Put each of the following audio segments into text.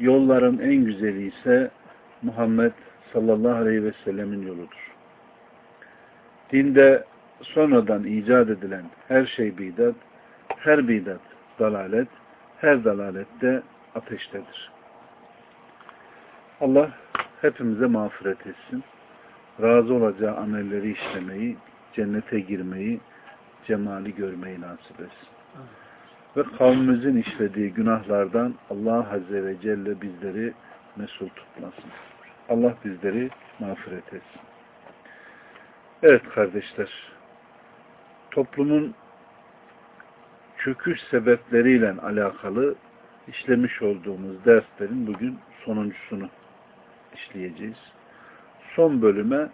yolların en güzeli ise Muhammed sallallahu aleyhi ve sellemin yoludur. Dinde sonradan icat edilen her şey bidat, her bidat dalalet, her dalalette ateştedir. Allah hepimize mağfiret etsin. Razı olacağı amelleri işlemeyi, cennete girmeyi, cemali görmeyi nasip etsin. Ve kavmimizin işlediği günahlardan Allah Azze ve Celle bizleri mesul tutmasın. Allah bizleri mağfiret etsin. Evet kardeşler, toplumun çöküş sebepleriyle alakalı işlemiş olduğumuz derslerin bugün sonuncusunu işleyeceğiz. Son bölüme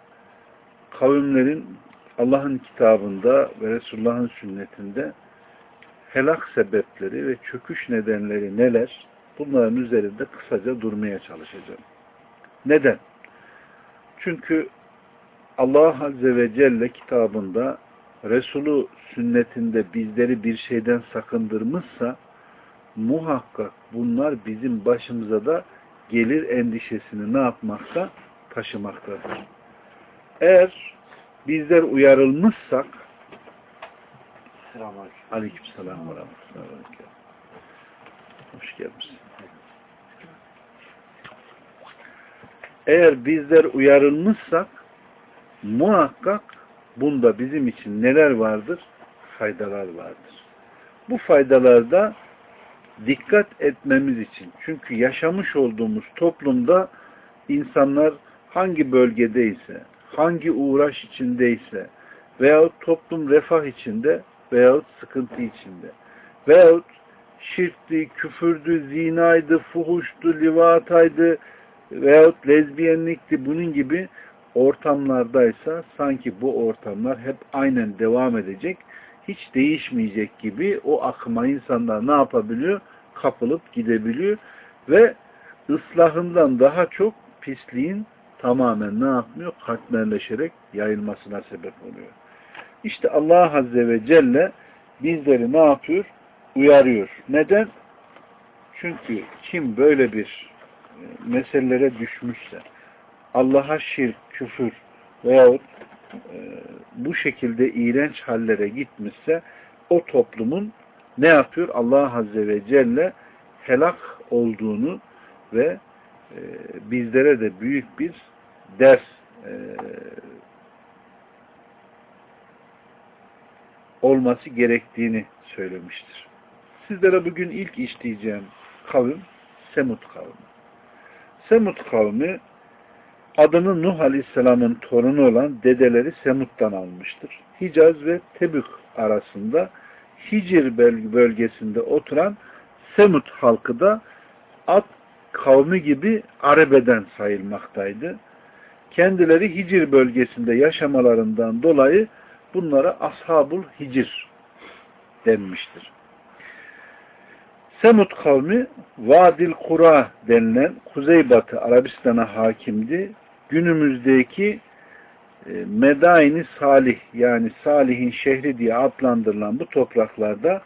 kavimlerin Allah'ın kitabında ve Resulullah'ın sünnetinde helak sebepleri ve çöküş nedenleri neler? Bunların üzerinde kısaca durmaya çalışacağım. Neden? Çünkü Allah Azze ve Celle kitabında Resulü sünnetinde bizleri bir şeyden sakındırmışsa muhakkak bunlar bizim başımıza da gelir endişesini ne yapmakta? Taşımaktadır. Eğer bizler uyarılmışsak Selamünaleyküm. Aleykümselam ve rahmetullahi Hoş gelmişsin. Eğer bizler uyarılmışsak muhakkak bunda bizim için neler vardır? Faydalar vardır. Bu faydalarda dikkat etmemiz için. Çünkü yaşamış olduğumuz toplumda insanlar hangi bölgedeyse, hangi uğraş içindeyse veyahut toplum refah içinde veyahut sıkıntı içinde veyahut şirkti, küfürdü, zinaydı, fuhuştu, livataydı veyahut lezbiyenlikti bunun gibi ortamlardaysa sanki bu ortamlar hep aynen devam edecek hiç değişmeyecek gibi o akıma insanlar ne yapabiliyor? Kapılıp gidebiliyor ve ıslahından daha çok pisliğin tamamen ne yapmıyor? Katmerleşerek yayılmasına sebep oluyor. İşte Allah Azze ve Celle bizleri ne yapıyor? Uyarıyor. Neden? Çünkü kim böyle bir meselelere düşmüşse, Allah'a şirk, küfür veyahut e, bu şekilde iğrenç hallere gitmişse o toplumun ne yapıyor? Allah Azze ve Celle helak olduğunu ve e, bizlere de büyük bir ders e, olması gerektiğini söylemiştir. Sizlere bugün ilk işleyeceğim kavim Semut kavmi. Semut kavmi adını Nuh Aleyhisselam'ın torunu olan dedeleri Semut'tan almıştır. Hicaz ve Tebük arasında Hicr bölgesinde oturan Semut halkı da Ad kavmi gibi Arabe'den sayılmaktaydı. Kendileri Hicr bölgesinde yaşamalarından dolayı bunlara Ashabul Hicr denmiştir. Semud kavmi Vadil Kura denilen Kuzeybatı Arabistan'a hakimdi. Günümüzdeki e, Medaini Salih yani Salih'in şehri diye adlandırılan bu topraklarda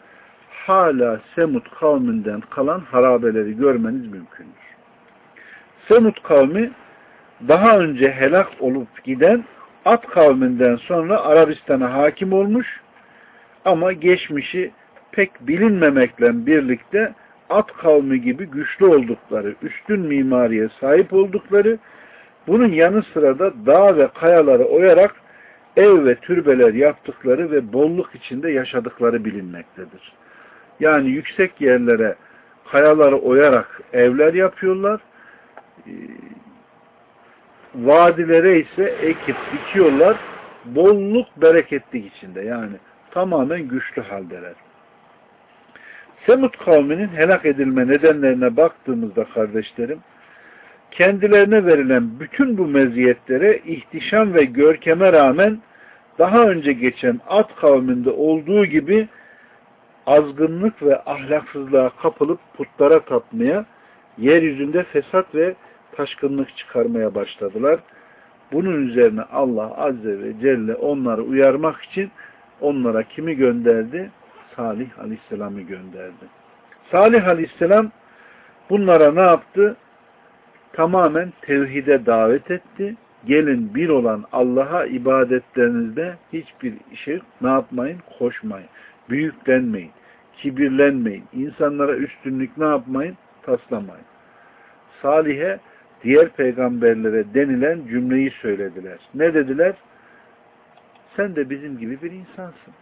hala Semud kavminden kalan harabeleri görmeniz mümkündür. Semud kavmi daha önce helak olup giden At kavminden sonra Arabistan'a hakim olmuş ama geçmişi pek bilinmemekle birlikte At kavmi gibi güçlü oldukları, üstün mimariye sahip oldukları, bunun yanı sıra da dağ ve kayaları oyarak ev ve türbeler yaptıkları ve bolluk içinde yaşadıkları bilinmektedir. Yani yüksek yerlere kayaları oyarak evler yapıyorlar. Vadilere ise ekip dikiyorlar. Bolluk, bereketlik içinde. Yani tamamen güçlü haldeler. Semut kavminin helak edilme nedenlerine baktığımızda kardeşlerim, kendilerine verilen bütün bu meziyetlere ihtişam ve görkeme rağmen daha önce geçen Ad kavminde olduğu gibi azgınlık ve ahlaksızlığa kapılıp putlara tapmaya, yeryüzünde fesat ve taşkınlık çıkarmaya başladılar. Bunun üzerine Allah Azze ve Celle onları uyarmak için onlara kimi gönderdi? Salih Aleyhisselam'ı gönderdi. Salih Aleyhisselam bunlara ne yaptı? Tamamen tevhide davet etti. Gelin bir olan Allah'a ibadetlerinizde hiçbir şey ne yapmayın? Koşmayın. Büyüklenmeyin. Kibirlenmeyin. İnsanlara üstünlük ne yapmayın? Taslamayın. Salih'e diğer peygamberlere denilen cümleyi söylediler. Ne dediler? Sen de bizim gibi bir insansın.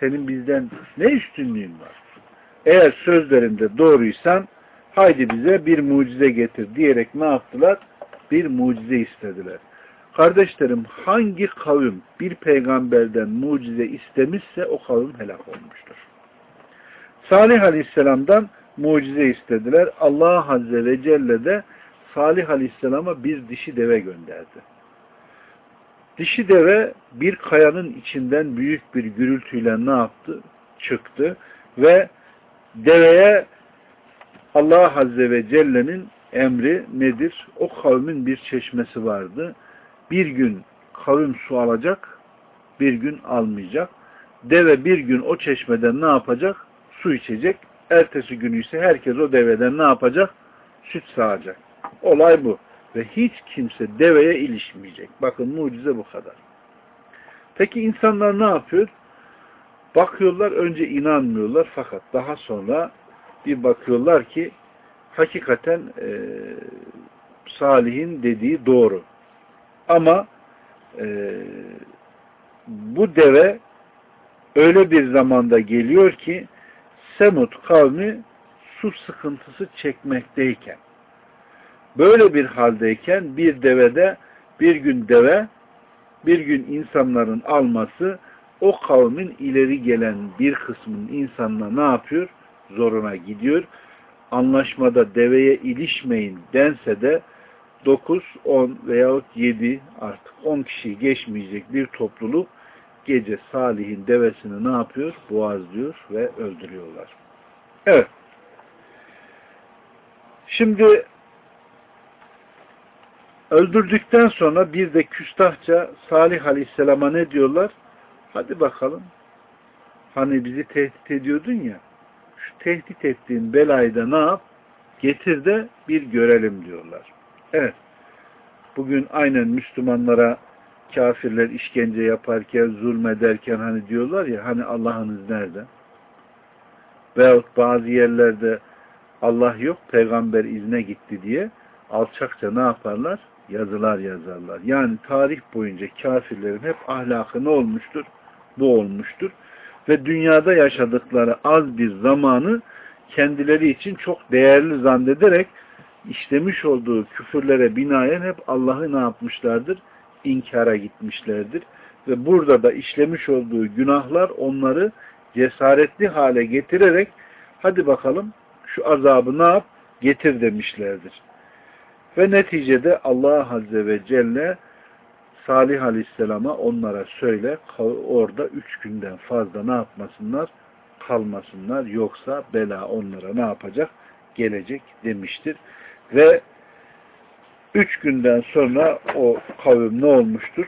Senin bizden ne üstünlüğün var? Eğer sözlerinde doğruysan haydi bize bir mucize getir diyerek ne yaptılar? Bir mucize istediler. Kardeşlerim hangi kavim bir peygamberden mucize istemişse o kavim helak olmuştur. Salih Aleyhisselam'dan mucize istediler. Allah Azze ve Celle de Salih Aleyhisselam'a bir dişi deve gönderdi. Dişi deve bir kayanın içinden büyük bir gürültüyle ne yaptı? Çıktı ve deveye Allah Azze ve Celle'nin emri nedir? O kavmin bir çeşmesi vardı. Bir gün kavim su alacak, bir gün almayacak. Deve bir gün o çeşmeden ne yapacak? Su içecek. Ertesi günü ise herkes o deveden ne yapacak? Süt sağacak. Olay bu. Ve hiç kimse deveye ilişmeyecek. Bakın mucize bu kadar. Peki insanlar ne yapıyor? Bakıyorlar önce inanmıyorlar fakat daha sonra bir bakıyorlar ki hakikaten e, Salih'in dediği doğru. Ama e, bu deve öyle bir zamanda geliyor ki Semut kavmi su sıkıntısı çekmekteyken böyle bir haldeyken bir devede bir gün deve bir gün insanların alması o kavmin ileri gelen bir kısmının insanına ne yapıyor? Zoruna gidiyor. Anlaşmada deveye ilişmeyin dense de 9, 10 veyahut 7 artık 10 kişi geçmeyecek bir topluluk gece Salih'in devesini ne yapıyor? Boğazlıyor ve öldürüyorlar. Evet. Şimdi öldürdükten sonra bir de küstahça Salih Aleyhisselam'a ne diyorlar? Hadi bakalım. Hani bizi tehdit ediyordun ya. Şu tehdit ettiğin belayı da ne yap? Getir de bir görelim diyorlar. Evet. Bugün aynen Müslümanlara kafirler işkence yaparken, zulmederken hani diyorlar ya hani Allah'ınız nerede? Veyahut bazı yerlerde Allah yok, peygamber izne gitti diye alçakça ne yaparlar? Yazılar yazarlar. Yani tarih boyunca kafirlerin hep ahlakı ne olmuştur? Bu olmuştur. Ve dünyada yaşadıkları az bir zamanı kendileri için çok değerli zannederek işlemiş olduğu küfürlere binaen hep Allah'ı ne yapmışlardır? İnkara gitmişlerdir. Ve burada da işlemiş olduğu günahlar onları cesaretli hale getirerek hadi bakalım şu azabı ne yap? Getir demişlerdir. Ve neticede Allah Azze ve Celle Salih Aleyhisselam'a onlara söyle orada üç günden fazla ne yapmasınlar? Kalmasınlar. Yoksa bela onlara ne yapacak? Gelecek demiştir. Ve üç günden sonra o kavim ne olmuştur?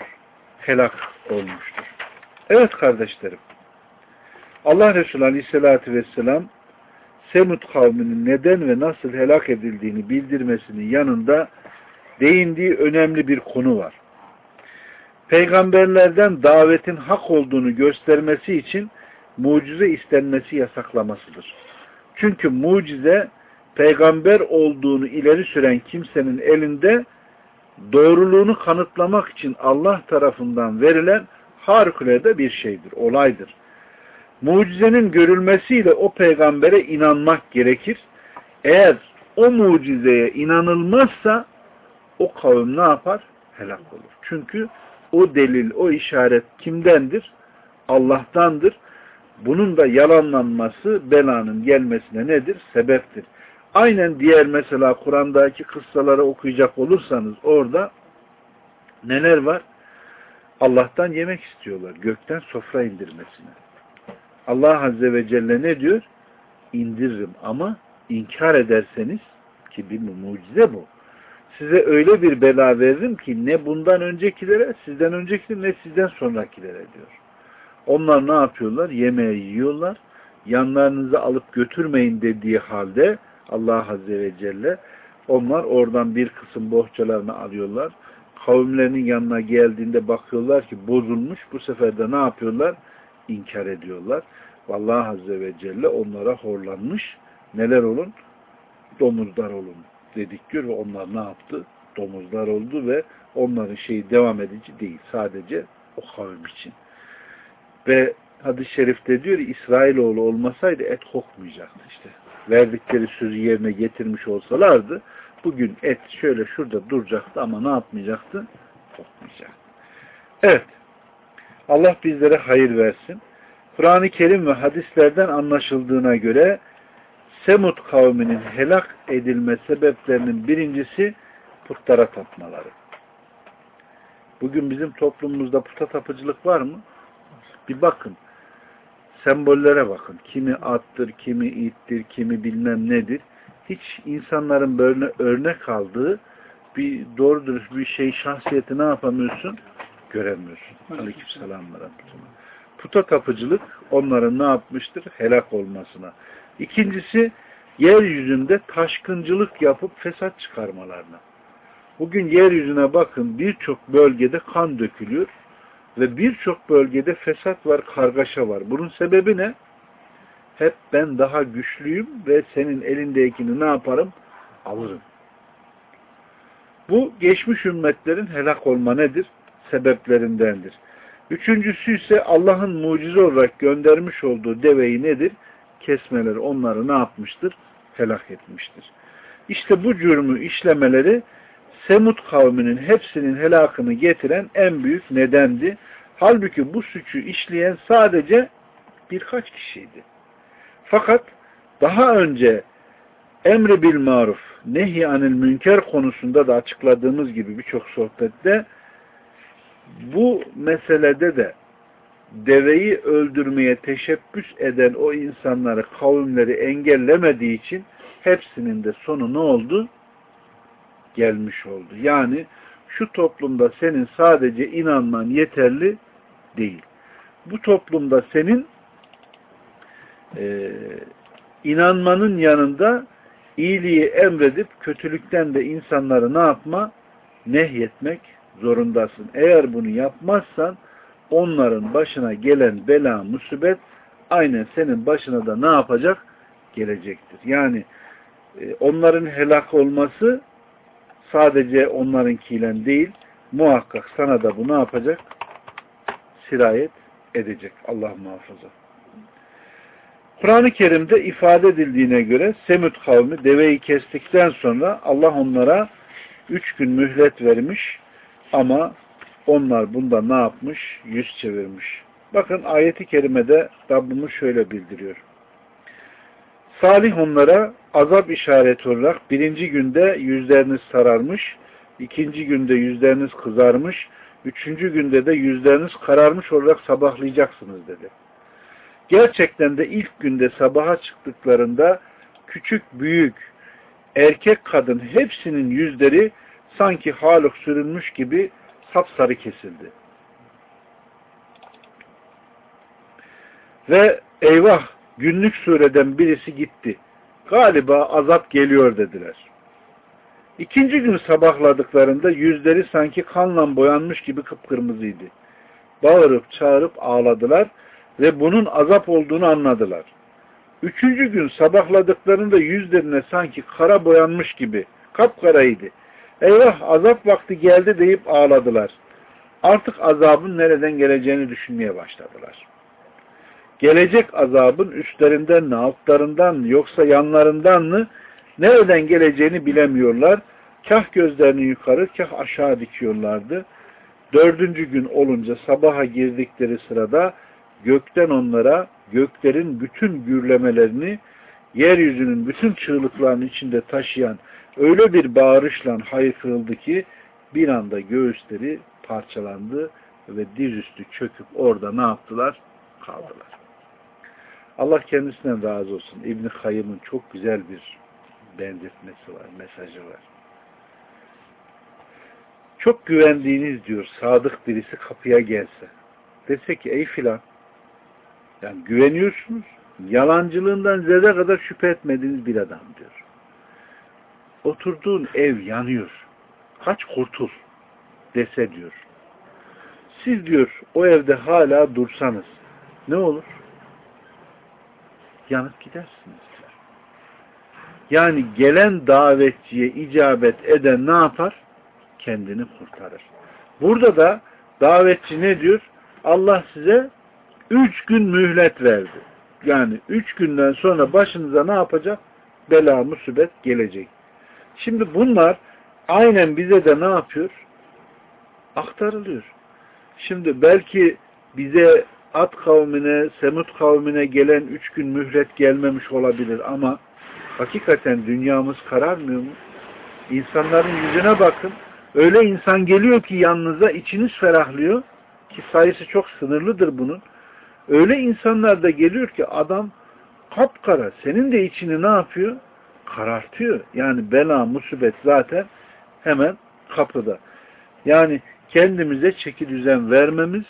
Helak olmuştur. Evet kardeşlerim. Allah Resulü Aleyhisselatü Vesselam Semut kavminin neden ve nasıl helak edildiğini bildirmesinin yanında değindiği önemli bir konu var. Peygamberlerden davetin hak olduğunu göstermesi için mucize istenmesi yasaklamasıdır. Çünkü mucize peygamber olduğunu ileri süren kimsenin elinde doğruluğunu kanıtlamak için Allah tarafından verilen harikulade bir şeydir, olaydır. Mucizenin görülmesiyle o peygambere inanmak gerekir. Eğer o mucizeye inanılmazsa o kavim ne yapar? Helak olur. Çünkü o delil, o işaret kimdendir? Allah'tandır. Bunun da yalanlanması belanın gelmesine nedir? Sebeptir. Aynen diğer mesela Kur'an'daki kıssaları okuyacak olursanız orada neler var? Allah'tan yemek istiyorlar. Gökten sofra indirmesine. Allah Azze ve Celle ne diyor? İndiririm ama inkar ederseniz ki bir mucize bu. Size öyle bir bela veririm ki ne bundan öncekilere, sizden öncekilere ne sizden sonrakilere diyor. Onlar ne yapıyorlar? Yemeği yiyorlar. Yanlarınızı alıp götürmeyin dediği halde Allah Azze ve Celle onlar oradan bir kısım bohçalarını alıyorlar. Kavimlerinin yanına geldiğinde bakıyorlar ki bozulmuş. Bu sefer de ne yapıyorlar? İnkar ediyorlar. Allah Azze ve Celle onlara horlanmış. Neler olun? Domuzlar olun dedik diyor ve onlar ne yaptı? Domuzlar oldu ve onların şeyi devam edici değil. Sadece o kavim için. Ve hadis-i şerifte diyor İsrailoğlu olmasaydı et kokmayacaktı işte. Verdikleri sözü yerine getirmiş olsalardı bugün et şöyle şurada duracaktı ama ne yapmayacaktı? Kokmayacaktı. Evet. Allah bizlere hayır versin. Kur'an-ı Kerim ve hadislerden anlaşıldığına göre Semud kavminin helak edilme sebeplerinin birincisi putlara tapmaları. Bugün bizim toplumumuzda puta tapıcılık var mı? Bir bakın. Sembollere bakın. Kimi attır, kimi ittir, kimi bilmem nedir. Hiç insanların böyle örnek aldığı bir doğru dürüst bir şey şahsiyeti ne yapamıyorsun? Göremiyorsun. Aleyküm selam Puta tapıcılık onların ne yapmıştır? Helak olmasına. İkincisi yeryüzünde taşkıncılık yapıp fesat çıkarmalarına. Bugün yeryüzüne bakın birçok bölgede kan dökülüyor ve birçok bölgede fesat var, kargaşa var. Bunun sebebi ne? Hep ben daha güçlüyüm ve senin elindekini ne yaparım? Alırım. Bu geçmiş ümmetlerin helak olma nedir? Sebeplerindendir. Üçüncüsü ise Allah'ın mucize olarak göndermiş olduğu deveyi nedir? Kesmeleri onları ne yapmıştır? Helak etmiştir. İşte bu cürmü işlemeleri Semud kavminin hepsinin helakını getiren en büyük nedendi. Halbuki bu suçu işleyen sadece birkaç kişiydi. Fakat daha önce emri bil maruf, nehi anil münker konusunda da açıkladığımız gibi birçok sohbette bu meselede de deveyi öldürmeye teşebbüs eden o insanları, kavimleri engellemediği için hepsinin de sonu ne oldu? Gelmiş oldu. Yani şu toplumda senin sadece inanman yeterli değil. Bu toplumda senin e, inanmanın yanında iyiliği emredip kötülükten de insanları ne yapma? Nehyetmek zorundasın. Eğer bunu yapmazsan onların başına gelen bela, musibet aynen senin başına da ne yapacak? Gelecektir. Yani e, onların helak olması sadece onlarınkiyle değil, muhakkak sana da bu ne yapacak? Sirayet edecek. Allah muhafaza. Kur'an-ı Kerim'de ifade edildiğine göre Semud kavmi deveyi kestikten sonra Allah onlara üç gün mühlet vermiş ama onlar bunda ne yapmış? Yüz çevirmiş. Bakın ayeti kerimede Rabbimiz şöyle bildiriyor. Salih onlara azap işareti olarak birinci günde yüzleriniz sararmış, ikinci günde yüzleriniz kızarmış, üçüncü günde de yüzleriniz kararmış olarak sabahlayacaksınız dedi. Gerçekten de ilk günde sabaha çıktıklarında küçük büyük erkek kadın hepsinin yüzleri sanki haluk sürülmüş gibi sapsarı kesildi. Ve eyvah günlük sureden birisi gitti. Galiba azap geliyor dediler. İkinci gün sabahladıklarında yüzleri sanki kanla boyanmış gibi kıpkırmızıydı. Bağırıp çağırıp ağladılar ve bunun azap olduğunu anladılar. Üçüncü gün sabahladıklarında yüzlerine sanki kara boyanmış gibi kapkaraydı. Eyvah azap vakti geldi deyip ağladılar. Artık azabın nereden geleceğini düşünmeye başladılar. Gelecek azabın üstlerinden mi, altlarından mı, yoksa yanlarından mı, nereden geleceğini bilemiyorlar. Kah gözlerini yukarı, kah aşağı dikiyorlardı. Dördüncü gün olunca sabaha girdikleri sırada gökten onlara göklerin bütün gürlemelerini, yeryüzünün bütün çığlıklarını içinde taşıyan öyle bir bağırışla haykırıldı ki bir anda göğüsleri parçalandı ve dizüstü çöküp orada ne yaptılar? Kaldılar. Allah kendisinden razı olsun. İbn-i Kayyım'ın çok güzel bir benzetmesi var, mesajı var. Çok güvendiğiniz diyor sadık birisi kapıya gelse. Dese ki ey filan yani güveniyorsunuz yalancılığından zerre kadar şüphe etmediğiniz bir adam diyor. Oturduğun ev yanıyor. Kaç kurtul dese diyor. Siz diyor o evde hala dursanız ne olur? Yanıp gidersiniz diyor. Yani gelen davetçiye icabet eden ne yapar? Kendini kurtarır. Burada da davetçi ne diyor? Allah size üç gün mühlet verdi. Yani üç günden sonra başınıza ne yapacak? Bela, musibet gelecek. Şimdi bunlar aynen bize de ne yapıyor? Aktarılıyor. Şimdi belki bize At kavmine, Semut kavmine gelen üç gün mühlet gelmemiş olabilir ama hakikaten dünyamız kararmıyor mu? İnsanların yüzüne bakın. Öyle insan geliyor ki yanınıza içiniz ferahlıyor ki sayısı çok sınırlıdır bunun. Öyle insanlar da geliyor ki adam kapkara. Senin de içini ne yapıyor? Karartıyor. Yani bela, musibet zaten hemen kapıda. Yani kendimize çeki düzen vermemiz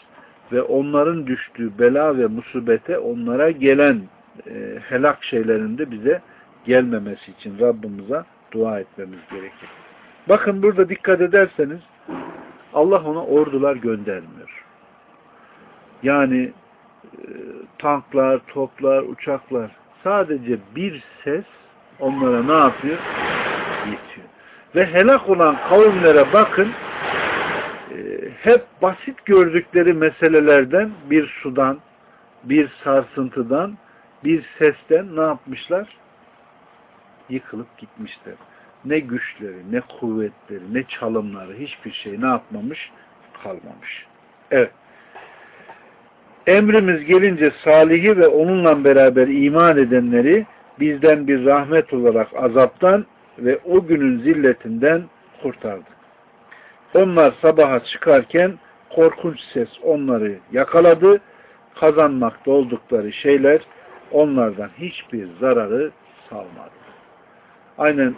ve onların düştüğü bela ve musibete onlara gelen e, helak şeylerinde bize gelmemesi için Rabbimize dua etmemiz gerekir. Bakın burada dikkat ederseniz Allah ona ordular göndermiyor. Yani e, tanklar, toplar, uçaklar sadece bir ses onlara ne yapıyor? Yetiyor. Ve helak olan kavimlere bakın hep basit gördükleri meselelerden bir sudan, bir sarsıntıdan, bir sesten ne yapmışlar? Yıkılıp gitmişler. Ne güçleri, ne kuvvetleri, ne çalımları, hiçbir şey ne yapmamış? Kalmamış. Evet. Emrimiz gelince salihi ve onunla beraber iman edenleri bizden bir rahmet olarak azaptan ve o günün zilletinden kurtardık. Onlar sabaha çıkarken korkunç ses onları yakaladı. Kazanmakta oldukları şeyler onlardan hiçbir zararı salmadı. Aynen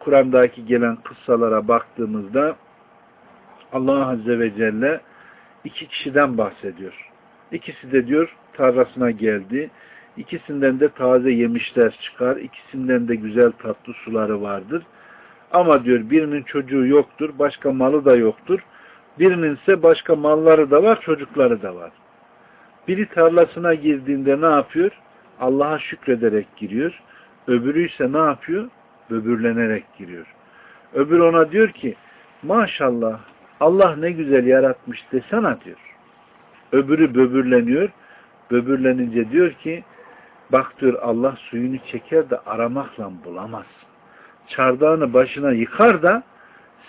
Kur'an'daki gelen kıssalara baktığımızda Allah Azze ve Celle iki kişiden bahsediyor. İkisi de diyor tarlasına geldi. İkisinden de taze yemişler çıkar. İkisinden de güzel tatlı suları vardır. Ama diyor birinin çocuğu yoktur, başka malı da yoktur. Birinin ise başka malları da var, çocukları da var. Biri tarlasına girdiğinde ne yapıyor? Allah'a şükrederek giriyor. Öbürü ise ne yapıyor? Böbürlenerek giriyor. Öbür ona diyor ki maşallah Allah ne güzel yaratmış desene diyor. Öbürü böbürleniyor. Böbürlenince diyor ki bak diyor Allah suyunu çeker de aramakla bulamaz çardağını başına yıkar da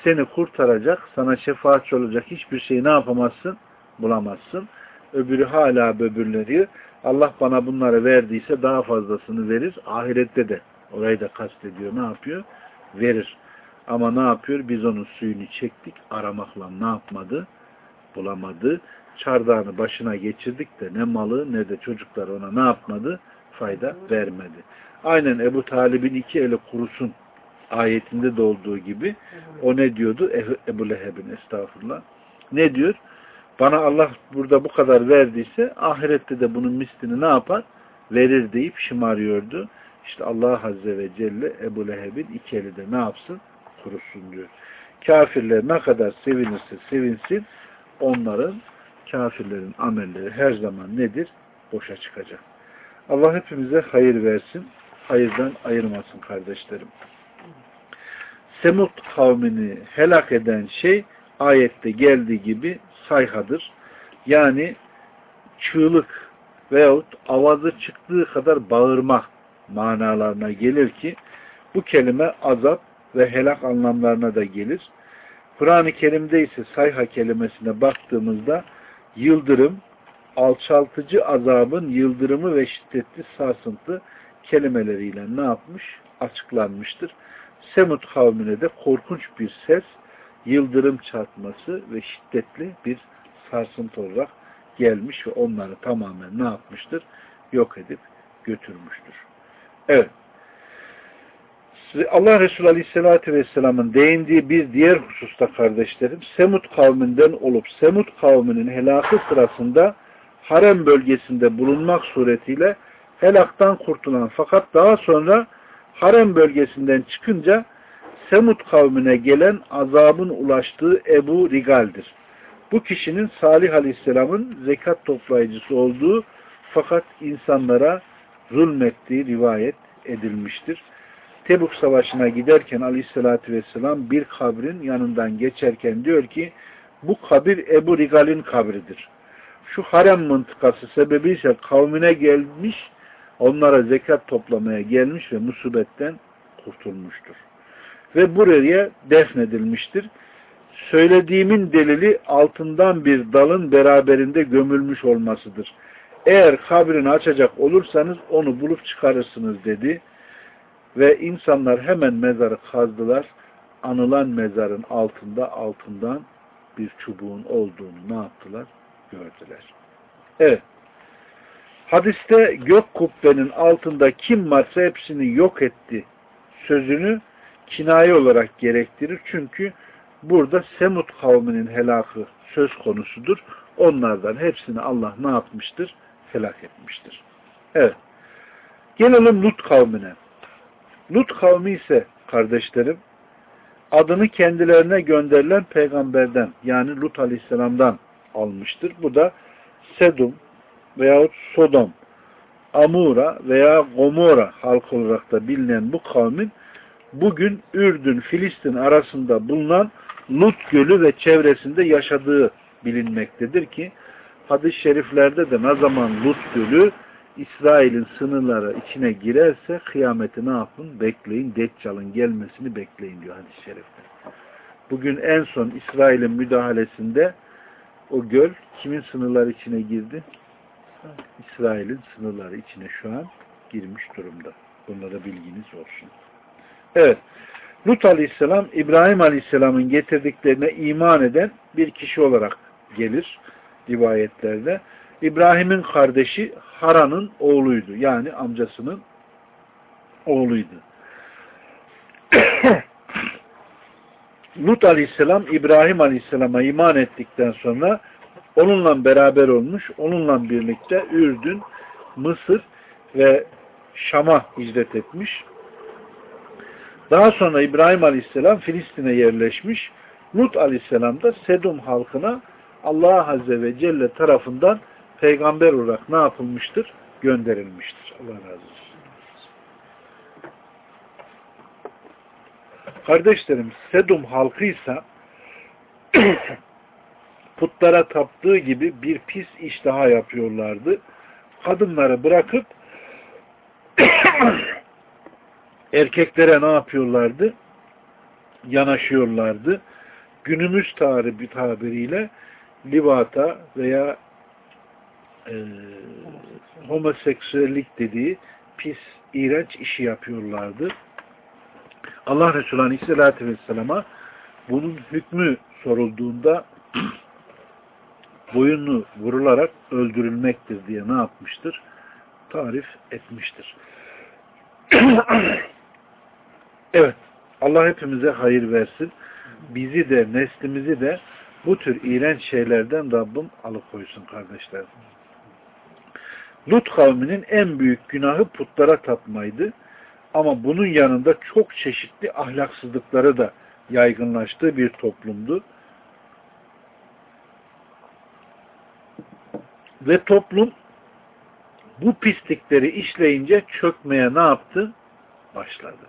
seni kurtaracak, sana şefaatçi olacak hiçbir şeyi ne yapamazsın? Bulamazsın. Öbürü hala böbürleri. Allah bana bunları verdiyse daha fazlasını verir. Ahirette de orayı da kastediyor. Ne yapıyor? Verir. Ama ne yapıyor? Biz onun suyunu çektik. Aramakla ne yapmadı? Bulamadı. Çardağını başına geçirdik de ne malı ne de çocuklar ona ne yapmadı? Fayda vermedi. Aynen Ebu Talib'in iki eli kurusun ayetinde de olduğu gibi o ne diyordu? Ebu Leheb'in estağfurullah. Ne diyor? Bana Allah burada bu kadar verdiyse ahirette de bunun mislini ne yapar? Verir deyip şımarıyordu. İşte Allah Azze ve Celle Ebu Leheb'in iki eli de ne yapsın? Kurusun diyor. Kafirler ne kadar sevinirse sevinsin onların kafirlerin amelleri her zaman nedir? Boşa çıkacak. Allah hepimize hayır versin. Hayırdan ayırmasın kardeşlerim. Semut kavmini helak eden şey ayette geldiği gibi sayhadır. Yani çığlık veyahut avazı çıktığı kadar bağırma manalarına gelir ki bu kelime azap ve helak anlamlarına da gelir. Kur'an-ı Kerim'de ise sayha kelimesine baktığımızda yıldırım, alçaltıcı azabın yıldırımı ve şiddetli sarsıntı kelimeleriyle ne yapmış? Açıklanmıştır. Semud kavmine de korkunç bir ses, yıldırım çarpması ve şiddetli bir sarsıntı olarak gelmiş ve onları tamamen ne yapmıştır? Yok edip götürmüştür. Evet. Allah Resulü Aleyhisselatü Vesselam'ın değindiği bir diğer hususta kardeşlerim, Semud kavminden olup Semud kavminin helakı sırasında harem bölgesinde bulunmak suretiyle helaktan kurtulan fakat daha sonra harem bölgesinden çıkınca Semud kavmine gelen azabın ulaştığı Ebu Rigal'dir. Bu kişinin Salih Aleyhisselam'ın zekat toplayıcısı olduğu fakat insanlara zulmettiği rivayet edilmiştir. Tebuk Savaşı'na giderken Aleyhisselatü Vesselam bir kabrin yanından geçerken diyor ki bu kabir Ebu Rigal'in kabridir. Şu harem mıntıkası sebebiyle kavmine gelmiş onlara zekat toplamaya gelmiş ve musibetten kurtulmuştur. Ve buraya defnedilmiştir. Söylediğimin delili altından bir dalın beraberinde gömülmüş olmasıdır. Eğer kabrini açacak olursanız onu bulup çıkarırsınız dedi. Ve insanlar hemen mezarı kazdılar. Anılan mezarın altında altından bir çubuğun olduğunu ne yaptılar? Gördüler. Evet. Hadiste gök kubbenin altında kim varsa hepsini yok etti sözünü kinaye olarak gerektirir. Çünkü burada Semud kavminin helakı söz konusudur. Onlardan hepsini Allah ne yapmıştır? Helak etmiştir. Evet. Gelelim Lut kavmine. Lut kavmi ise kardeşlerim adını kendilerine gönderilen peygamberden yani Lut aleyhisselamdan almıştır. Bu da Sedum veyahut Sodom, Amura veya Gomora halk olarak da bilinen bu kavmin bugün Ürdün, Filistin arasında bulunan Lut Gölü ve çevresinde yaşadığı bilinmektedir ki hadis-i şeriflerde de ne zaman Lut Gölü İsrail'in sınırları içine girerse kıyameti ne yapın? Bekleyin. Deccal'ın gelmesini bekleyin diyor hadis-i şerifte. Bugün en son İsrail'in müdahalesinde o göl kimin sınırları içine girdi? İsrail'in sınırları içine şu an girmiş durumda. Bunlara bilginiz olsun. Evet. Lut Aleyhisselam İbrahim Aleyhisselam'ın getirdiklerine iman eden bir kişi olarak gelir rivayetlerde. İbrahim'in kardeşi Haran'ın oğluydu. Yani amcasının oğluydu. Lut Aleyhisselam İbrahim Aleyhisselam'a iman ettikten sonra onunla beraber olmuş, onunla birlikte Ürdün, Mısır ve Şam'a hicret etmiş. Daha sonra İbrahim Aleyhisselam Filistin'e yerleşmiş. Lut Aleyhisselam da Sedum halkına Allah Azze ve Celle tarafından peygamber olarak ne yapılmıştır? Gönderilmiştir. Allah razı olsun. Kardeşlerim Sedum halkıysa putlara taptığı gibi bir pis iş daha yapıyorlardı. Kadınları bırakıp erkeklere ne yapıyorlardı? Yanaşıyorlardı. Günümüz tarihi tabiriyle livata veya e, homoseksüellik dediği pis, iğrenç işi yapıyorlardı. Allah Resulü Aleyhisselatü Vesselam'a bunun hükmü sorulduğunda boyunu vurularak öldürülmektir diye ne yapmıştır? Tarif etmiştir. evet. Allah hepimize hayır versin. Bizi de, neslimizi de bu tür iğrenç şeylerden Rabbim alıkoysun kardeşler. Lut kavminin en büyük günahı putlara tapmaydı. Ama bunun yanında çok çeşitli ahlaksızlıkları da yaygınlaştığı bir toplumdu. Ve toplum bu pislikleri işleyince çökmeye ne yaptı? Başladı.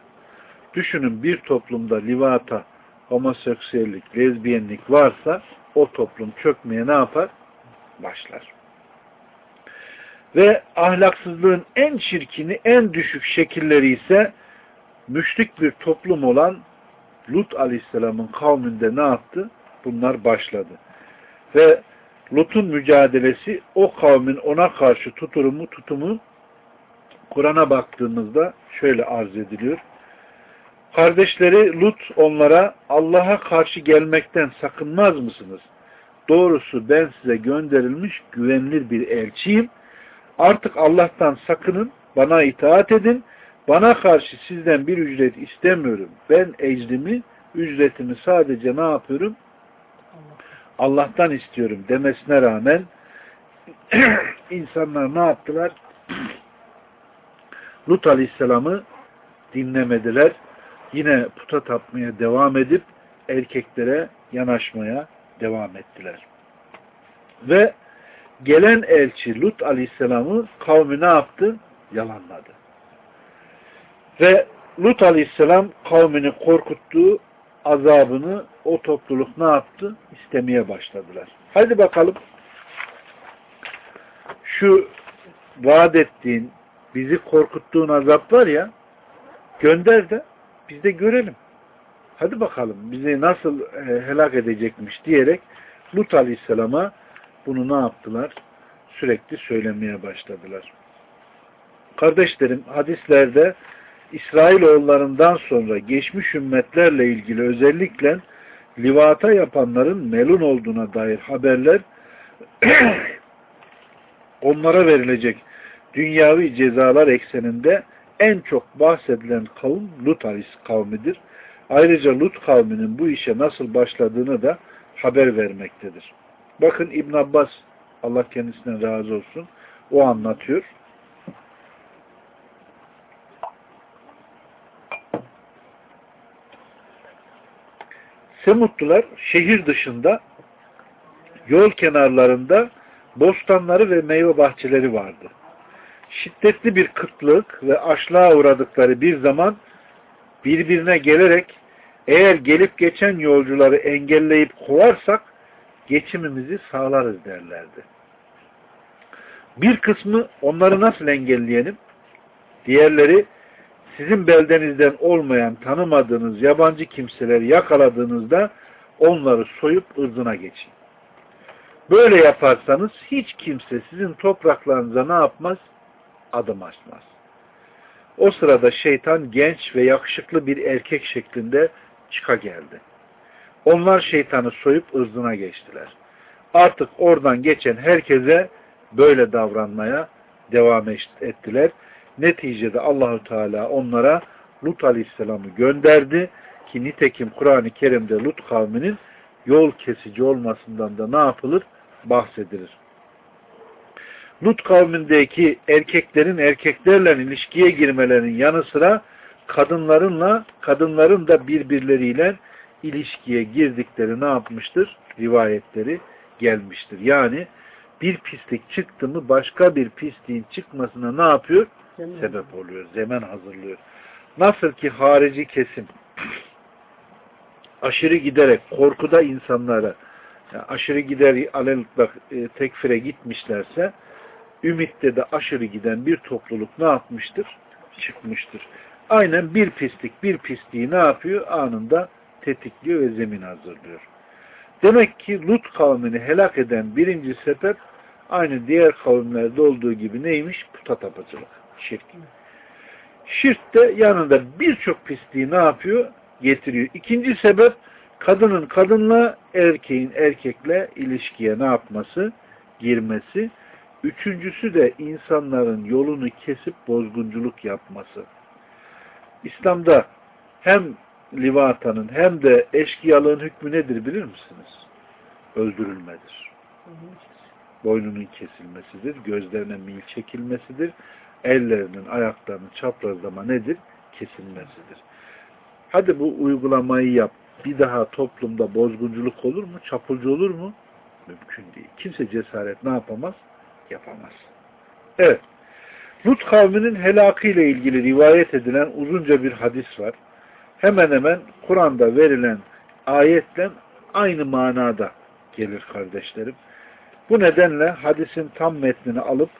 Düşünün bir toplumda livata, homoseksüellik, lezbiyenlik varsa o toplum çökmeye ne yapar? Başlar. Ve ahlaksızlığın en çirkini, en düşük şekilleri ise müşrik bir toplum olan Lut Aleyhisselam'ın kavminde ne yaptı? Bunlar başladı. Ve Lut'un mücadelesi o kavmin ona karşı tuturumu tutumu Kur'an'a baktığımızda şöyle arz ediliyor. Kardeşleri Lut onlara Allah'a karşı gelmekten sakınmaz mısınız? Doğrusu ben size gönderilmiş güvenilir bir elçiyim. Artık Allah'tan sakının, bana itaat edin. Bana karşı sizden bir ücret istemiyorum. Ben ecrimi, ücretimi sadece ne yapıyorum? Allah'tan istiyorum demesine rağmen insanlar ne yaptılar? Lut Aleyhisselam'ı dinlemediler. Yine puta tapmaya devam edip erkeklere yanaşmaya devam ettiler. Ve gelen elçi Lut Aleyhisselam'ı kavmi ne yaptı? Yalanladı. Ve Lut Aleyhisselam kavmini korkuttu, azabını o topluluk ne yaptı? İstemeye başladılar. Hadi bakalım şu vaat ettiğin, bizi korkuttuğun azap var ya gönder de biz de görelim. Hadi bakalım bizi nasıl e, helak edecekmiş diyerek Lut Aleyhisselam'a bunu ne yaptılar? Sürekli söylemeye başladılar. Kardeşlerim hadislerde İsrailoğullarından sonra geçmiş ümmetlerle ilgili özellikle livata yapanların melun olduğuna dair haberler onlara verilecek dünyavi cezalar ekseninde en çok bahsedilen kavim Lut kavmidir. Ayrıca Lut kavminin bu işe nasıl başladığını da haber vermektedir. Bakın İbn Abbas Allah kendisine razı olsun o anlatıyor. Semutlular şehir dışında yol kenarlarında bostanları ve meyve bahçeleri vardı. Şiddetli bir kıtlık ve açlığa uğradıkları bir zaman birbirine gelerek eğer gelip geçen yolcuları engelleyip kovarsak geçimimizi sağlarız derlerdi. Bir kısmı onları nasıl engelleyelim? Diğerleri sizin beldenizden olmayan tanımadığınız yabancı kimseleri yakaladığınızda onları soyup ırzına geçin. Böyle yaparsanız hiç kimse sizin topraklarınıza ne yapmaz? Adım açmaz. O sırada şeytan genç ve yakışıklı bir erkek şeklinde çıka geldi. Onlar şeytanı soyup ırzına geçtiler. Artık oradan geçen herkese böyle davranmaya devam ettiler. Neticede Allahü Teala onlara Lut Aleyhisselam'ı gönderdi ki nitekim Kur'an-ı Kerim'de Lut kavminin yol kesici olmasından da ne yapılır? Bahsedilir. Lut kavmindeki erkeklerin erkeklerle ilişkiye girmelerinin yanı sıra kadınlarınla kadınların da birbirleriyle ilişkiye girdikleri ne yapmıştır? Rivayetleri gelmiştir. Yani bir pislik çıktı mı başka bir pisliğin çıkmasına ne yapıyor? Zemen. Sebep oluyor. Zemen hazırlıyor. Nasıl ki harici kesim aşırı giderek korkuda insanlara yani aşırı gider alelütlak e, tekfire gitmişlerse ümitte de aşırı giden bir topluluk ne yapmıştır? Çıkmıştır. Aynen bir pislik bir pisliği ne yapıyor? Anında tetikliyor ve zemin hazırlıyor. Demek ki Lut kavmini helak eden birinci sebep aynı diğer kavimlerde olduğu gibi neymiş? Puta tapıcılık. Şirk. Şirk de yanında birçok pisliği ne yapıyor? Getiriyor. İkinci sebep kadının kadınla erkeğin erkekle ilişkiye ne yapması? Girmesi. Üçüncüsü de insanların yolunu kesip bozgunculuk yapması. İslam'da hem livatanın hem de eşkıyalığın hükmü nedir bilir misiniz? Öldürülmedir. Boynunun kesilmesidir, gözlerine mil çekilmesidir, ellerinin, ayaklarının çaprazlama nedir? Kesilmesidir. Hadi bu uygulamayı yap. Bir daha toplumda bozgunculuk olur mu? Çapulcu olur mu? Mümkün değil. Kimse cesaret ne yapamaz? Yapamaz. Evet. Lut kavminin helakı ile ilgili rivayet edilen uzunca bir hadis var. Hemen hemen Kur'an'da verilen ayetle aynı manada gelir kardeşlerim. Bu nedenle hadisin tam metnini alıp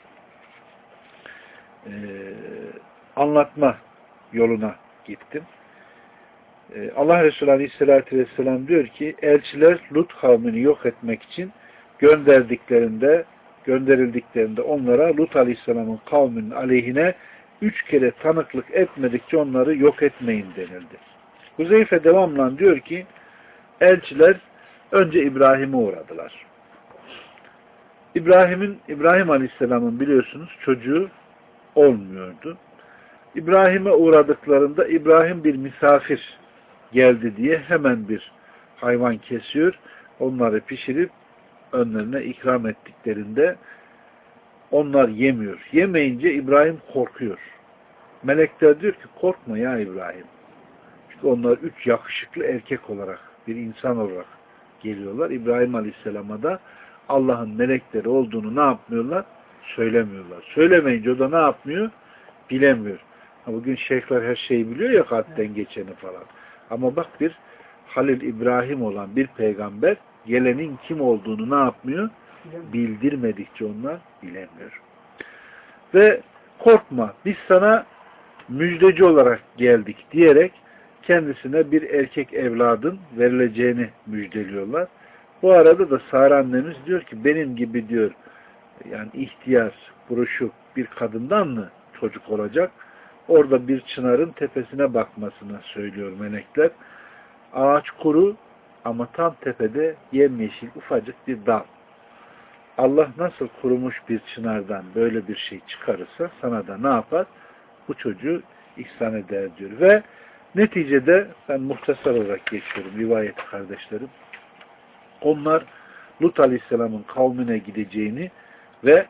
e, anlatma yoluna gittim. E, Allah Resulü Aleyhisselatü Vesselam diyor ki elçiler Lut kavmini yok etmek için gönderdiklerinde gönderildiklerinde onlara Lut Aleyhisselam'ın kavminin aleyhine üç kere tanıklık etmedikçe onları yok etmeyin denildi. Huzeyfe devamla diyor ki elçiler önce İbrahim'e uğradılar. İbrahim'in İbrahim Aleyhisselam'ın biliyorsunuz çocuğu olmuyordu. İbrahim'e uğradıklarında İbrahim bir misafir geldi diye hemen bir hayvan kesiyor. Onları pişirip önlerine ikram ettiklerinde onlar yemiyor. Yemeyince İbrahim korkuyor. Melekler diyor ki korkma ya İbrahim. Çünkü onlar üç yakışıklı erkek olarak bir insan olarak geliyorlar. İbrahim Aleyhisselam'a da Allah'ın melekleri olduğunu ne yapmıyorlar? Söylemiyorlar. Söylemeyince o da ne yapmıyor? Bilemiyor. Bugün şeyhler her şeyi biliyor ya kalpten geçeni falan. Ama bak bir Halil İbrahim olan bir peygamber gelenin kim olduğunu ne yapmıyor? Bildirmedikçe onlar bilemiyor. Ve korkma biz sana müjdeci olarak geldik diyerek kendisine bir erkek evladın verileceğini müjdeliyorlar. Bu arada da Sara annemiz diyor ki benim gibi diyor yani ihtiyar, buruşuk bir kadından mı çocuk olacak? Orada bir çınarın tepesine bakmasına söylüyor melekler. Ağaç kuru ama tam tepede yemyeşil ufacık bir dal. Allah nasıl kurumuş bir çınardan böyle bir şey çıkarırsa sana da ne yapar? Bu çocuğu ihsan eder diyor. Ve neticede ben muhtasar olarak geçiyorum rivayet kardeşlerim. Onlar Lut Aleyhisselam'ın kavmine gideceğini ve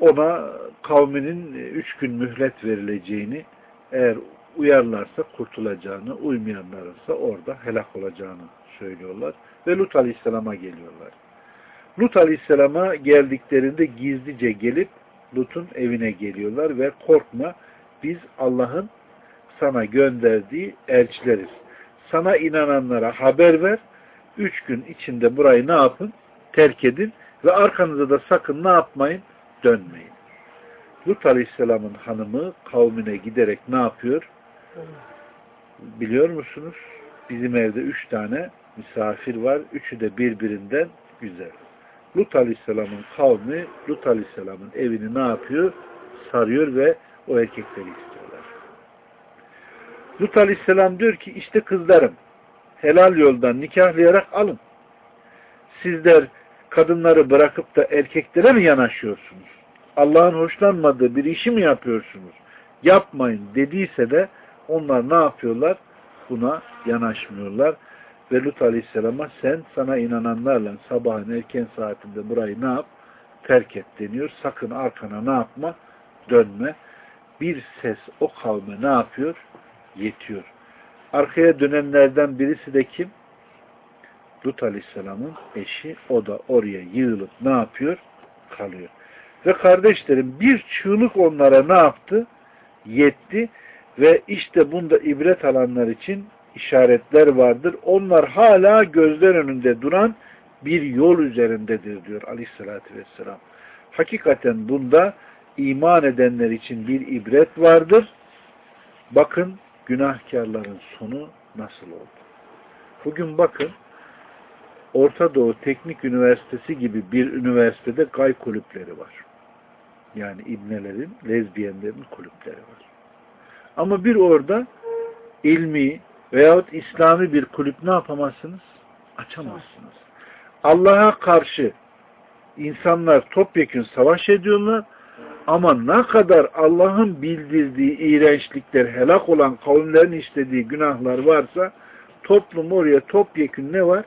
ona kavminin üç gün mühlet verileceğini eğer uyarlarsa kurtulacağını, uymayanlarsa orada helak olacağını söylüyorlar. Ve Lut Aleyhisselam'a geliyorlar. Lut Aleyhisselam'a geldiklerinde gizlice gelip Lut'un evine geliyorlar ve korkma biz Allah'ın sana gönderdiği elçileriz. Sana inananlara haber ver. Üç gün içinde burayı ne yapın? Terk edin ve arkanıza da sakın ne yapmayın? Dönmeyin. Lut Aleyhisselam'ın hanımı kavmine giderek ne yapıyor? Biliyor musunuz? Bizim evde üç tane misafir var. Üçü de birbirinden güzel. Lut Aleyhisselam'ın kavmi Lut Aleyhisselam'ın evini ne yapıyor? Sarıyor ve o erkekleri istiyorlar. Lut Aleyhisselam diyor ki işte kızlarım helal yoldan nikahlayarak alın. Sizler kadınları bırakıp da erkeklere mi yanaşıyorsunuz? Allah'ın hoşlanmadığı bir işi mi yapıyorsunuz? Yapmayın dediyse de onlar ne yapıyorlar? Buna yanaşmıyorlar. Ve Lut Aleyhisselam'a sen sana inananlarla sabahın erken saatinde burayı ne yap? Terk et deniyor. Sakın arkana ne yapma? Dönme. Bir ses o kavme ne yapıyor? Yetiyor. Arkaya dönenlerden birisi de kim? Lut Aleyhisselam'ın eşi. O da oraya yığılıp ne yapıyor? Kalıyor. Ve kardeşlerim bir çığlık onlara ne yaptı? Yetti. Ve işte bunda ibret alanlar için işaretler vardır. Onlar hala gözler önünde duran bir yol üzerindedir diyor aleyhissalatü vesselam. Hakikaten bunda iman edenler için bir ibret vardır. Bakın günahkarların sonu nasıl oldu. Bugün bakın Orta Doğu Teknik Üniversitesi gibi bir üniversitede gay kulüpleri var. Yani ibnelerin, lezbiyenlerin kulüpleri var. Ama bir orada ilmi veyahut İslami bir kulüp ne yapamazsınız? Açamazsınız. Allah'a karşı insanlar topyekun savaş ediyorlar ama ne kadar Allah'ın bildirdiği iğrençlikler, helak olan kavimlerin işlediği günahlar varsa toplum oraya topyekun ne var?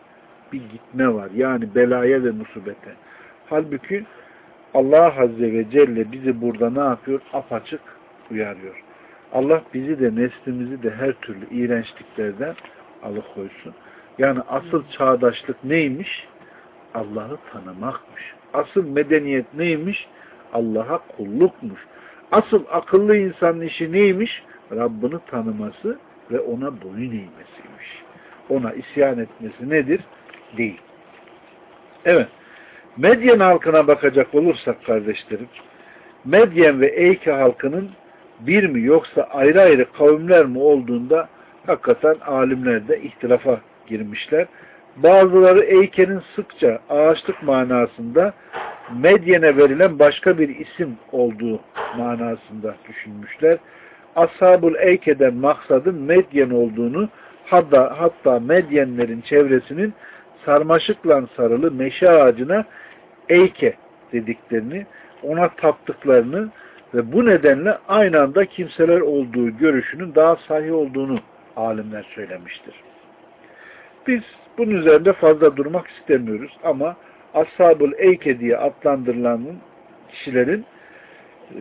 Bir gitme var. Yani belaya ve musibete. Halbuki Allah Azze ve Celle bizi burada ne yapıyor? Apaçık uyarıyor. Allah bizi de neslimizi de her türlü iğrençliklerden alıkoysun. Yani asıl çağdaşlık neymiş? Allah'ı tanımakmış. Asıl medeniyet neymiş? Allah'a kullukmuş. Asıl akıllı insanın işi neymiş? Rabbini tanıması ve ona boyun eğmesiymiş. Ona isyan etmesi nedir? Değil. Evet. Medyen halkına bakacak olursak kardeşlerim, Medyen ve Eyke halkının bir mi yoksa ayrı ayrı kavimler mi olduğunda hakikaten alimler de ihtilafa girmişler. Bazıları Eyke'nin sıkça ağaçlık manasında Medyen'e verilen başka bir isim olduğu manasında düşünmüşler. Ashab-ül Eyke'den maksadın Medyen olduğunu hatta, hatta Medyenlerin çevresinin sarmaşıkla sarılı meşe ağacına Eyke dediklerini, ona taptıklarını ve bu nedenle aynı anda kimseler olduğu görüşünün daha sahih olduğunu alimler söylemiştir. Biz bunun üzerinde fazla durmak istemiyoruz ama Ashab-ül Eyke diye adlandırılan kişilerin e,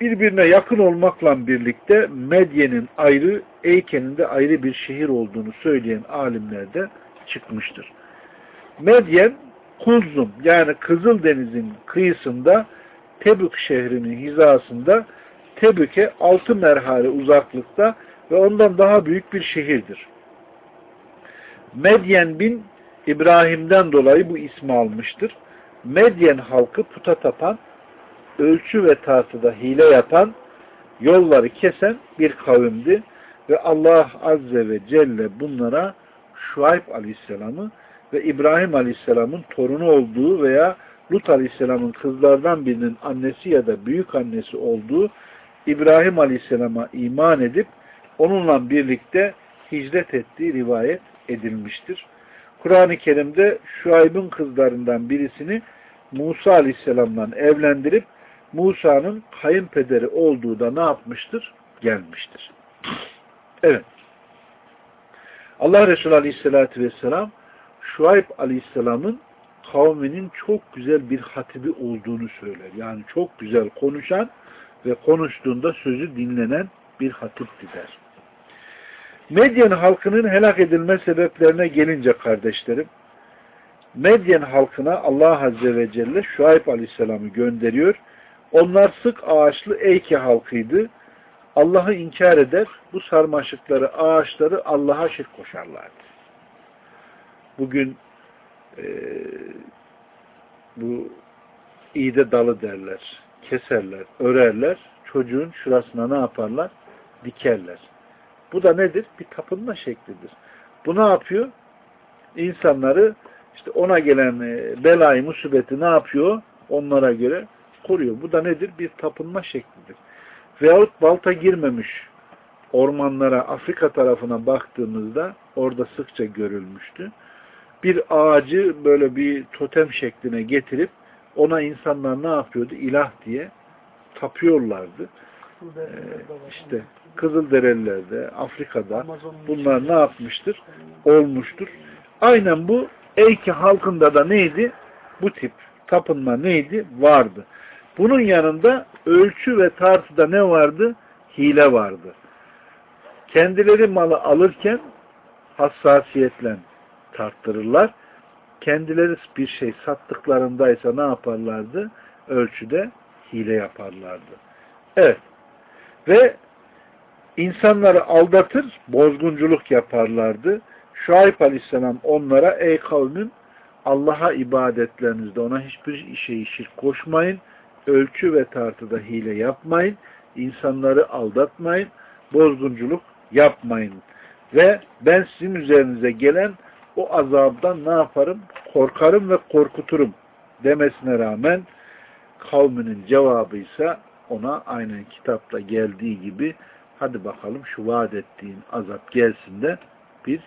birbirine yakın olmakla birlikte Medyen'in ayrı, Eyke'nin de ayrı bir şehir olduğunu söyleyen alimler de çıkmıştır. Medyen, Kulzum yani Kızıldeniz'in kıyısında Tebük şehrinin hizasında Tebük'e altı merhale uzaklıkta ve ondan daha büyük bir şehirdir. Medyen bin İbrahim'den dolayı bu ismi almıştır. Medyen halkı puta tapan, ölçü ve tartıda hile yapan, yolları kesen bir kavimdi. Ve Allah Azze ve Celle bunlara Şuayb Aleyhisselam'ı ve İbrahim Aleyhisselam'ın torunu olduğu veya Lut Aleyhisselam'ın kızlardan birinin annesi ya da büyük annesi olduğu İbrahim Aleyhisselam'a iman edip onunla birlikte hicret ettiği rivayet edilmiştir. Kur'an-ı Kerim'de Şuayb'ın kızlarından birisini Musa Aleyhisselam'la evlendirip Musa'nın kayınpederi olduğu da ne yapmıştır? Gelmiştir. Evet. Allah Resulü Aleyhisselatü Vesselam Şuayb Aleyhisselam'ın kavminin çok güzel bir hatibi olduğunu söyler. Yani çok güzel konuşan ve konuştuğunda sözü dinlenen bir hatipti der. Medyen halkının helak edilme sebeplerine gelince kardeşlerim, Medyen halkına Allah Azze ve Celle Şuayb Aleyhisselam'ı gönderiyor. Onlar sık ağaçlı Eyke halkıydı. Allah'ı inkar eder, bu sarmaşıkları, ağaçları Allah'a şirk koşarlardı. Bugün e, bu iğde dalı derler, keserler, örerler, çocuğun şurasına ne yaparlar? Dikerler. Bu da nedir? Bir tapınma şeklidir. Bu ne yapıyor? İnsanları işte ona gelen e, belayı, musibeti ne yapıyor? Onlara göre koruyor. Bu da nedir? Bir tapınma şeklidir. Veyahut balta girmemiş ormanlara, Afrika tarafına baktığımızda orada sıkça görülmüştü. Bir ağacı böyle bir totem şekline getirip ona insanlar ne yapıyordu? İlah diye tapıyorlardı. Ee, işte Kızılderililerde, Afrika'da bunlar ne yapmıştır? Olmuştur. Aynen bu Eyke halkında da neydi? Bu tip tapınma neydi? Vardı. Bunun yanında ölçü ve tartıda ne vardı? Hile vardı. Kendileri malı alırken hassasiyetle tarttırırlar. Kendileri bir şey sattıklarındaysa ne yaparlardı? Ölçüde hile yaparlardı. Evet. Ve insanları aldatır, bozgunculuk yaparlardı. Şuayb Aleyhisselam onlara ey kavmin Allah'a ibadetlerinizde ona hiçbir şeyi şirk koşmayın, ölçü ve tartıda hile yapmayın, insanları aldatmayın, bozgunculuk yapmayın. Ve ben sizin üzerinize gelen o azabdan ne yaparım? Korkarım ve korkuturum demesine rağmen kavminin cevabı ise ona aynen kitapta geldiği gibi hadi bakalım şu vaat ettiğin azap gelsin de biz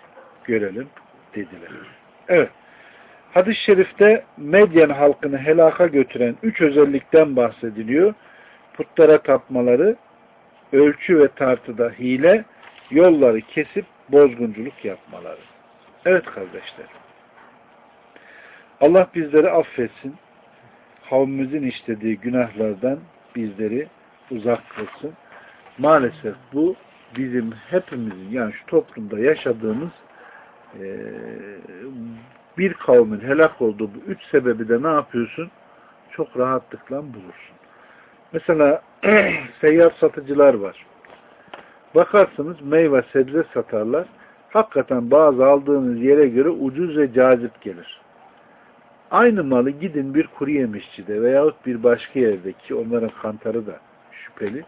görelim dediler. Evet. Hadis-i şerifte Medyen halkını helaka götüren üç özellikten bahsediliyor. Putlara tapmaları, ölçü ve tartıda hile, yolları kesip bozgunculuk yapmaları. Evet kardeşler. Allah bizleri affetsin. Kavmimizin işlediği günahlardan bizleri uzak kılsın. Maalesef bu bizim hepimizin yani şu toplumda yaşadığımız e, bir kavmin helak olduğu bu üç sebebi de ne yapıyorsun? Çok rahatlıkla bulursun. Mesela seyyar satıcılar var. Bakarsınız meyve sebze satarlar. Hakikaten bazı aldığınız yere göre ucuz ve cazip gelir. Aynı malı gidin bir kuru yemişçide veyahut bir başka yerdeki onların kantarı da şüpheli.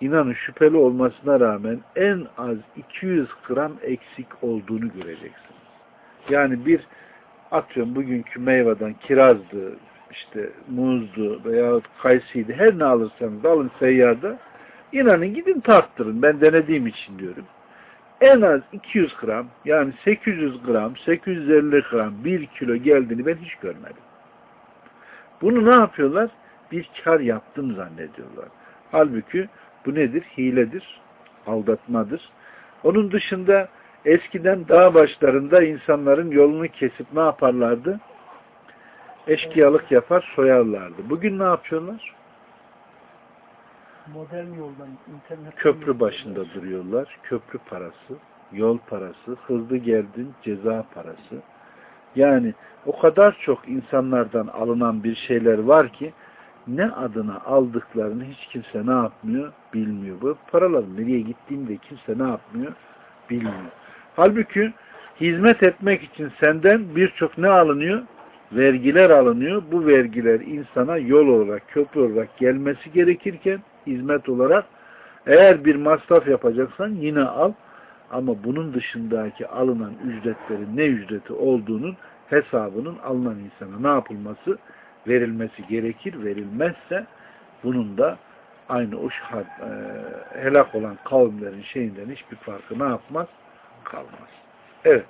İnanın şüpheli olmasına rağmen en az 200 gram eksik olduğunu göreceksiniz. Yani bir atıyorum bugünkü meyveden kirazdı, işte muzdu veya kayısıydı her ne alırsanız alın seyyarda inanın gidin tarttırın. Ben denediğim için diyorum. En az 200 gram yani 800 gram 850 gram 1 kilo geldiğini ben hiç görmedim. Bunu ne yapıyorlar? Bir kar yaptım zannediyorlar. Halbuki bu nedir? Hiledir, aldatmadır. Onun dışında eskiden dağ başlarında insanların yolunu kesip ne yaparlardı? Eşkıyalık yapar, soyarlardı. Bugün ne yapıyorlar? Modern yoldan, internet Köprü başında duruyorlar. Köprü parası, yol parası, hızlı geldin ceza parası. Yani o kadar çok insanlardan alınan bir şeyler var ki ne adına aldıklarını hiç kimse ne yapmıyor bilmiyor. Bu paraların nereye gittiğini de kimse ne yapmıyor bilmiyor. Halbuki hizmet etmek için senden birçok ne alınıyor? Vergiler alınıyor. Bu vergiler insana yol olarak, köprü olarak gelmesi gerekirken hizmet olarak eğer bir masraf yapacaksan yine al. Ama bunun dışındaki alınan ücretlerin ne ücreti olduğunun hesabının alınan insana ne yapılması? Verilmesi gerekir. Verilmezse bunun da aynı o şahad, e, helak olan kavimlerin şeyinden hiçbir farkı ne yapmaz? Kalmaz. Evet.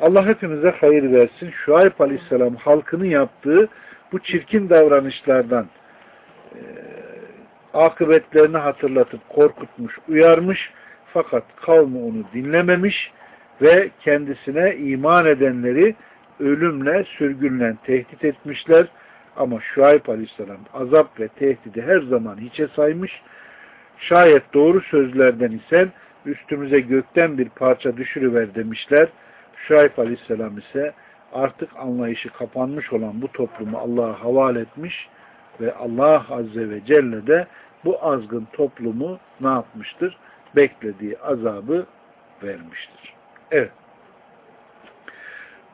Allah hepimize hayır versin. Şuayb Aleyhisselam halkını yaptığı bu çirkin davranışlardan e, akıbetlerini hatırlatıp korkutmuş, uyarmış. Fakat kavmi onu dinlememiş ve kendisine iman edenleri ölümle, sürgünle tehdit etmişler. Ama Şuayb Aleyhisselam azap ve tehdidi her zaman hiçe saymış. Şayet doğru sözlerden isen üstümüze gökten bir parça düşürüver demişler. Şuayb Aleyhisselam ise artık anlayışı kapanmış olan bu toplumu Allah'a havale etmiş ve Allah Azze ve Celle de bu azgın toplumu ne yapmıştır? Beklediği azabı vermiştir. Evet.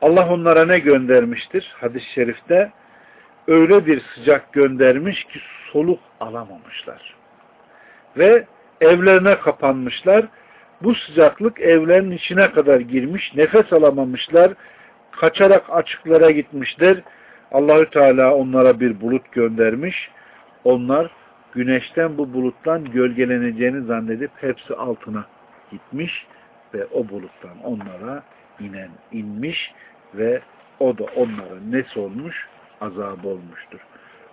Allah onlara ne göndermiştir? Hadis-i şerifte öyle bir sıcak göndermiş ki soluk alamamışlar. Ve evlerine kapanmışlar. Bu sıcaklık evlerin içine kadar girmiş. Nefes alamamışlar. Kaçarak açıklara gitmişler. Allahü Teala onlara bir bulut göndermiş. Onlar güneşten bu buluttan gölgeleneceğini zannedip hepsi altına gitmiş ve o buluttan onlara inen inmiş ve o da onların nesi olmuş? Azap olmuştur.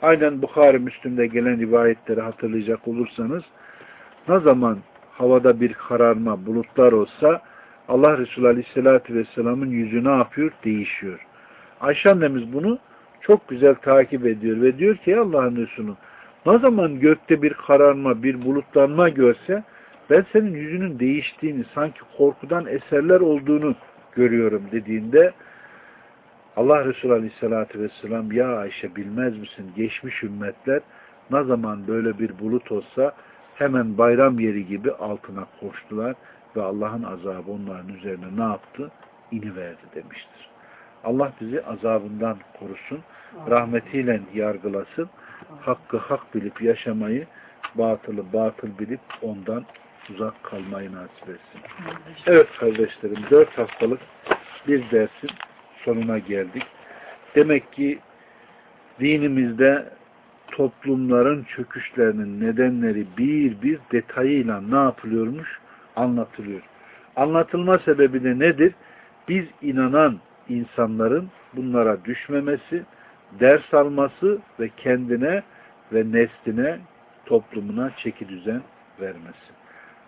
Aynen Bukhari Müslüm'de gelen rivayetleri hatırlayacak olursanız ne zaman havada bir kararma, bulutlar olsa Allah Resulü Aleyhisselatü Vesselam'ın yüzü ne yapıyor? Değişiyor. Ayşe annemiz bunu çok güzel takip ediyor ve diyor ki Allah'ın Resulü ne zaman gökte bir kararma, bir bulutlanma görse ben senin yüzünün değiştiğini, sanki korkudan eserler olduğunu görüyorum dediğinde Allah Resulü Aleyhisselatü Vesselam ya Ayşe bilmez misin geçmiş ümmetler ne zaman böyle bir bulut olsa hemen bayram yeri gibi altına koştular ve Allah'ın azabı onların üzerine ne yaptı? İniverdi demiştir. Allah bizi azabından korusun, rahmetiyle yargılasın, hakkı hak bilip yaşamayı, batılı batıl bilip ondan uzak kalmayı nasip etsin. Evet kardeşlerim, dört haftalık bir dersin sonuna geldik. Demek ki dinimizde toplumların çöküşlerinin nedenleri bir bir detayıyla ne yapılıyormuş? Anlatılıyor. Anlatılma sebebi de nedir? Biz inanan insanların bunlara düşmemesi, ders alması ve kendine ve nesline, toplumuna çeki düzen vermesi.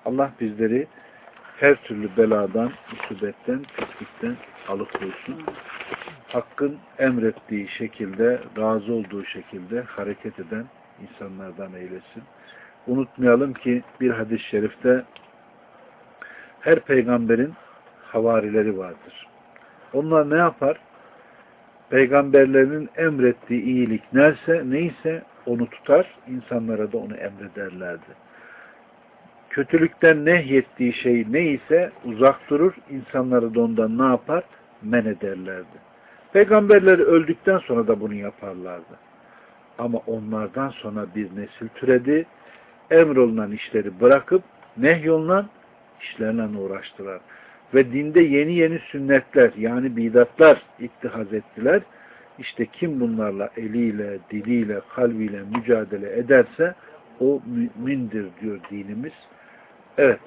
Allah bizleri her türlü beladan, musibetten, pislikten alıkoysun. Hakkın emrettiği şekilde, razı olduğu şekilde hareket eden insanlardan eylesin. Unutmayalım ki bir hadis-i şerifte her peygamberin havarileri vardır. Onlar ne yapar? Peygamberlerinin emrettiği iyilik neyse, neyse onu tutar, insanlara da onu emrederlerdi. Kötülükten nehyettiği şey neyse uzak durur, insanları da ondan ne yapar? Men ederlerdi. Peygamberleri öldükten sonra da bunu yaparlardı. Ama onlardan sonra bir nesil türedi, emrolunan işleri bırakıp nehyolunan işlerle uğraştılar. Ve dinde yeni yeni sünnetler yani bidatlar ittihaz ettiler. İşte kim bunlarla eliyle, diliyle, kalbiyle mücadele ederse o mümindir diyor dinimiz. Evet,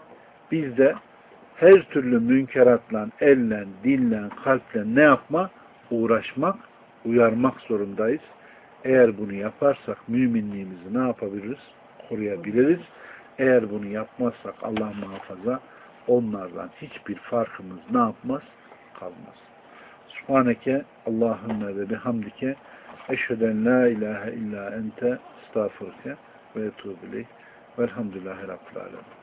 biz de her türlü münkeratla, elle, dille, kalple ne yapma? Uğraşmak, uyarmak zorundayız. Eğer bunu yaparsak müminliğimizi ne yapabiliriz? Koruyabiliriz. Eğer bunu yapmazsak Allah muhafaza onlardan hiçbir farkımız ne yapmaz? Kalmaz. Subhaneke Allahümme ve bihamdike eşheden la ilahe illa ente estağfurke ve etubu ileyh velhamdülillahi rabbil alemin.